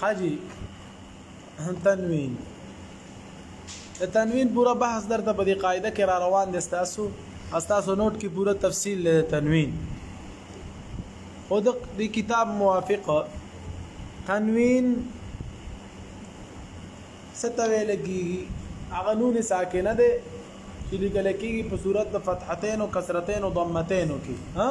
حاجی تنوین د تنوین پورا بحث درته په دې قاعده کې را روان دي تاسو تاسو نوٹ کې پورا تفصیل لري تنوین او د دې کتاب موافق تنوین ستوي لګي هغه نون ساکنه ده چې لیکل کېږي په صورت د فتحتين او کسرتين او ضمتين کې ها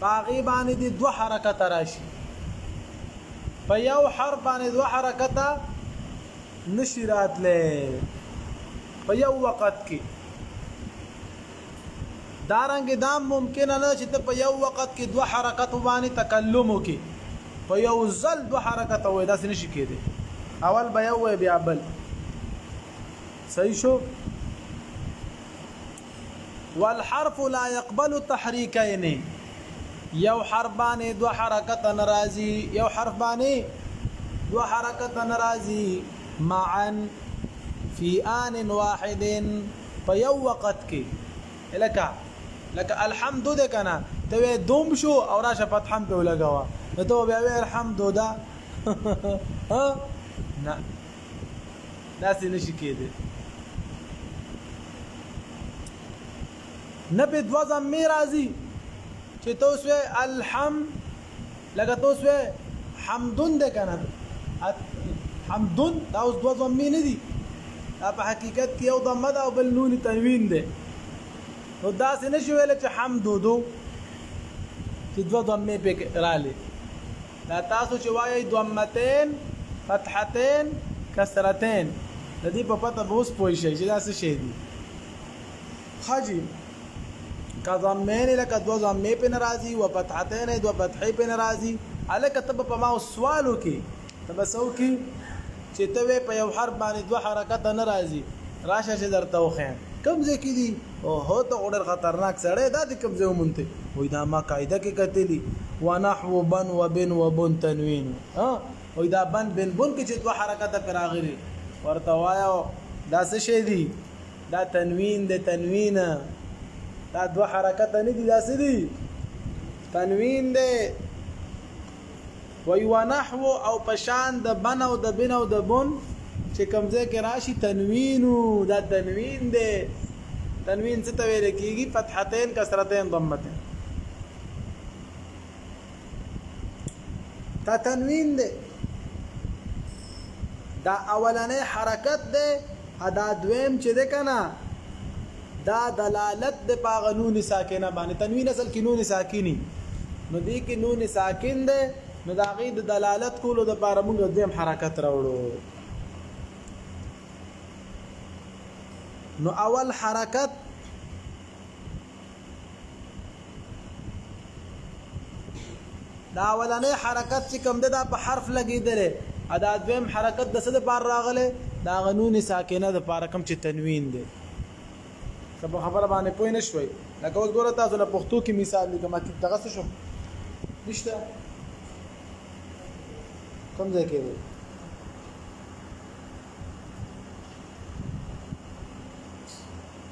په هغې باندې دې دوه حرکته راشي په یو حرف باندې دوه حرکته نشي راتلی په یو وخت کې دارنګ دا ممکن نه چې ته په یو وخت کې دوه حرکت باندې تکلم وکې په یو ځل دوه حرکت وې داسې نشي کېدی اول به یو بیا بل صحیح شو والحرف لا يقبل تحريکين يو حرف باندې دوه حرکته نه راځي يو حرف باندې دوه حرکته نه راځي معا في آن واحد په یو وخت کې لکه لکه الحمد ده کنه ته دوم شو او راشه فتحم په لګوا نو ته بیا الحمد ده نه داسې نشي کېدی. نه پې دوه ضمې راځي چې ته اوس وې الحم لکه ته اوس وې حمدون دی که نه حمدون دا اوس دوه ضمې نه دي دا په حقیقت کې یو ضمه ده او بل نون تنوین دی نو داسې نشي ویلی چې حمدودو چې دوه ضمې پې راغلې دا تاسو چې وایئ ضمتین، فتحتین، کسرتین د دې په پته به اوس پوه شئ چې دا څه شی دي. ښه جي که ضمین لکه دوه ضمې پرې نه راځي و فتحتین دوه فتحې پرې نه راځي هلکه ته به په ما اوس سوال وکړې ته به څه وکړي چې ته وې په یو حرف باندې دوه حرکته نه راځي راشه چې درته وښیم کوم ځای کې دي. اوهو ته خو ډېر خطرناک سړی دا دې کوم ځای ومونته؟ وایي دا ما قاعده کې کتلي ونحو بن وبن وبن تنوین ها وایي دا بن بن بن کې چې دوه حرکته پرې راغلي ورته وایه دا څه شی دي دا تنوین دی تنوین دا دوه حرکته نه دي دا څه دي تنوین دی وایي، ونحو او په شان د بن او د بن او د بن چې کوم ځای کې راشي تنوین دا تنوین دی، تنوین څه ته ویل کېږي؟ فتحتین، کسرتین، ضمتین دا تنوین دی، دا اولنې حرکت دی، دا دویم چې دی که نه دا دلالت دی په هغه نون ساکنه باندې، تنوین اصل کې نون ساکنی، نو دې کې نون ساکن دی، نو د هغې د دلالت کولو لپاره موږ دویم حرکت راوړو. نو اول حرکت دا اولنې حرکت چې کوم ده دا په حرف لګیدلې ادا دویم حرکت د څه د پار راغله دا غنون ساکنه د پار کم چې تنوین ده سبا خبره باندې پوه نه شوي لکه اوس ګوره تاسو له پښتو کې مثال لیکم چې دغه څه شو نشته کوم ځای کې دی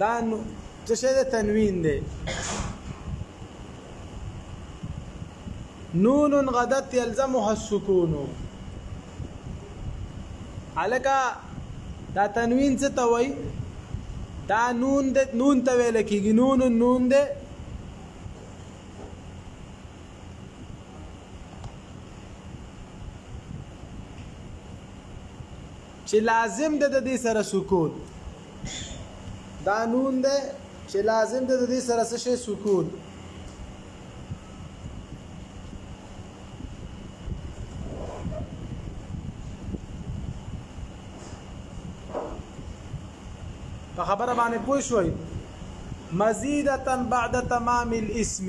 دا څه شی ده تنوین دی نون غدت يلزمها السكون الکا دا تنوین څه ته وای دا نون د نون ته ویل کیږي نون نون ده چې لازم ده د دې سره سکون دا نون ده چې لازم ده د دې سره څه شي سکون په خبره باندې پوه شوي مزیدتا بعد تمام الاسم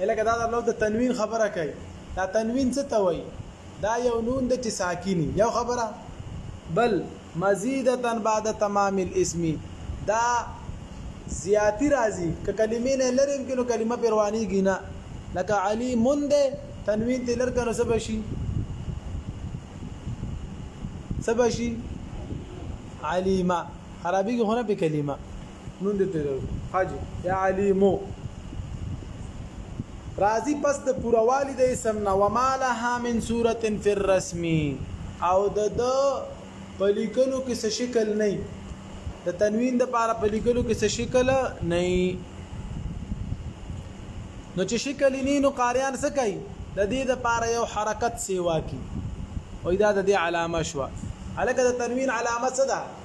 الکه دا درلو د تنوین خبره کوي دا تنوین څه ته وایي دا یو نون د چې ساکینی یو خبره بل مزیدتا بعد تمام الاسم دا زیاتی راځي که کلمې نه لریم کینو کلمه پروانی گینا لکه علی من ده تنوین ته لر کنو سبا شي سبا شي علیما عربي کې هونه په کلمه نوم دې تیرو حاجی یا علی مو راځي پس د پوروالي د اسم نه وما لها من صورت فی الرسم او د د په لیکلو کې څه شکل نه د تنوین د پاره په لیکلو کې څه شکل نه نو چې شکل نه نو قاریان څه کوي د دې د پاره یو حرکت سیوا کی او دا د دې علامه شو الکه د تنوین علامه څه ده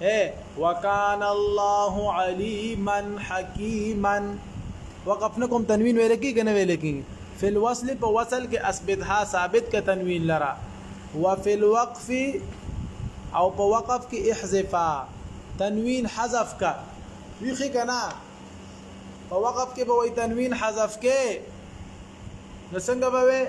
هی وکان الله علیما حکیما وقف نه کوم تنوین ویل کیږي نه ویل کیږي فی الوصل په وصل کې اثبتها ثابت ک تنوین لرا وفي الوقف او په وقف کې احذفا تنوین حذف کا ویخی کنا په وقف کې به وای تنوین حذف کې نو څنګه به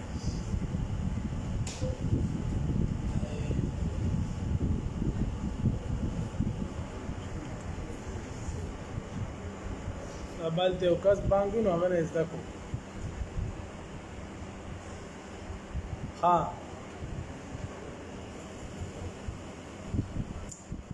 بل ته یو کس بانګو نو هغه نه زده کو ها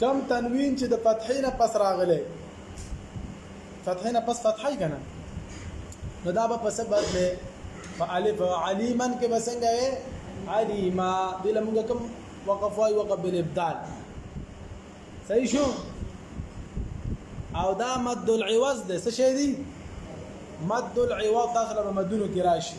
کوم تنوین چې د فتحې نه پس راغلی فتحې نه پس فتحه یې کنه نو دا به په څه بدلې په الف علیمن کې به څنګه وي علیما دې لمونږ کوم وقف وای وقف بل ابدال صحیح شو او دا مد العوض ده څه شي دي مد العوض تاسو له مدونو کې راشي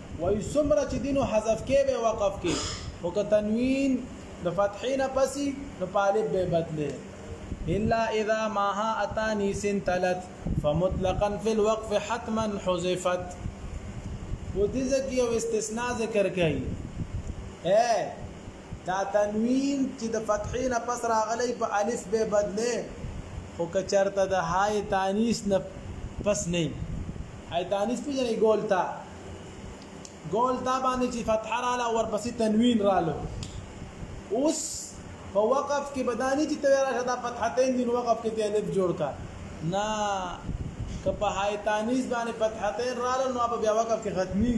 وایو څومره چې دینو حذف کې به وقف کې او که تنوین د فتحې نه پسی نو پالب به بدله الا اذا ما ها اتانی سنتلت فمطلقا فی الوقف حتما حذفت و دې ځکه یو استثناء ذکر کړي اے دا تنوین چی د فتحی نه پس راغلی په الف به بدلی خو که چرته د هاء تانیث نه پس نه هاء تانیث پیژنی ګول تا ګول تا باندې چې فتحه رااله ورپسې تنوین رالو اوس په وقف کې بدانی چې تیرا شدا فتحتین دین وقف کې ته الف جوړ کا نه که په هاء تانیث باندې فتحتین رالو نو په بیا وقف کې ختمي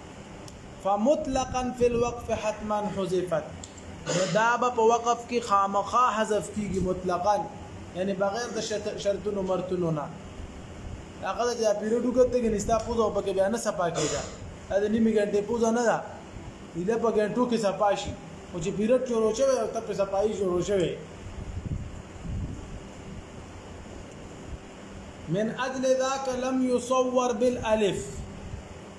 فمطلقا فی الوقف حتما حذفت نو دا به په وقف کې خامخا حذف کیږي مطلقا یعنی بغیر د شرطونو مرتونو نه هغه د پیریډ وګته کې نستا پوزو په کې بیان صفا کیږي دا د نیمه ګنټې پوزو نه ده دا په ګنټو کې صفا شي او چې پیریډ شروع شوی او ته په صفایي شروع شوی من اجل ذاك لم يصور بالالف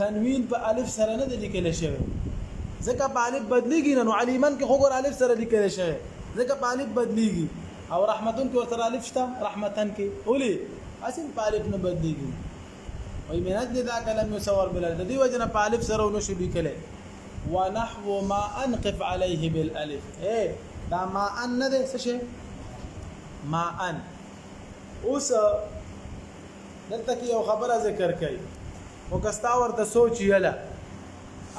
تنوین په الف سره نه لیکل شوی ځکه په الف بدلیږي نو علیمن کې خو ګور الف سره لیکل شوی ځکه په الف بدلیږي او رحمتون کې ورته الف شته رحمتن کې اولی اصل په الف نه بدلیږي وای من اجل ذاک لم يصور بلال د دې وجنه په الف سره نو شو لیکل ونحو ما انقف عليه بالالف اے دا ما ان نه ده څه شي ما ان اوس دلته کې یو خبره ذکر کړي او کستا ورته سوچ یلا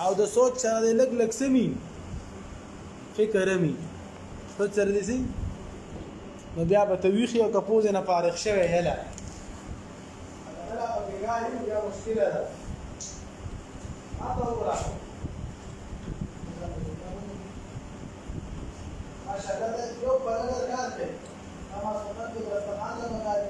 او د سوچ سره د لګ لګ سمي فکر می سوچ سره دي سي نو بیا به تویخي او کپوز نه فارغ شوی یلا دا په بګاری بیا مشکل ده اته وګوره ماشاءالله یو په لږه کار کوي اما څنګه د دستخان له مګاری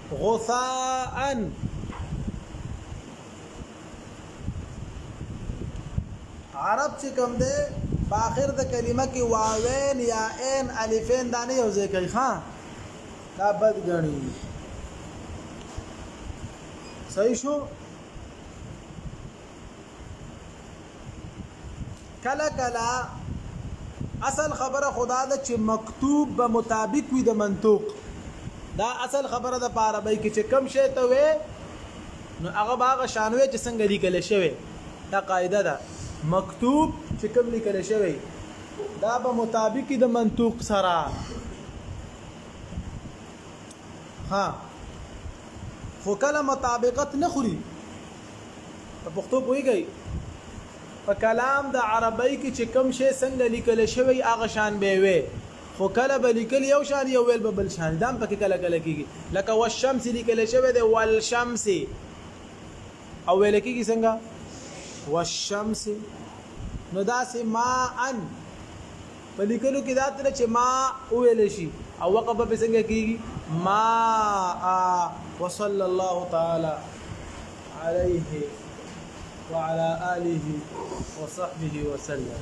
غثاء عرب چې کوم دی په اخر د کلمه کې واوین یا عین الفین دا نه یو ځای کوي ها دا بد غني صحیح شو کله کله اصل خبره خدا ده چې مکتوب به مطابق وي د منطوق دا اصل خبره ده په عربی کې چې کم شی ته وي نو هغه باغ شانوي چې څنګه لیکل شوی دا قاعده ده مکتوب چې کوم لیکل شوی دا به مطابق د منطوق سره ها خو کله مطابقت نه خوري په پښتو پوهیږئ په کلام د عربی کې چې کوم شی څنګه لیکل شوی هغه شان به وي خو کله به لیکل یو شان یو ویل به بل شان دام پکې کله کله کیږي لکه والشمس لیکل شوی دی والشمس او ویل کیږي څنګه والشمس نو داسې ما ان په لیکلو کې دا تله چې ما وویل شي او وقف به څنګه کیږي ما ا وصلی الله تعالی علیه وعلى آله وصحبه وسلم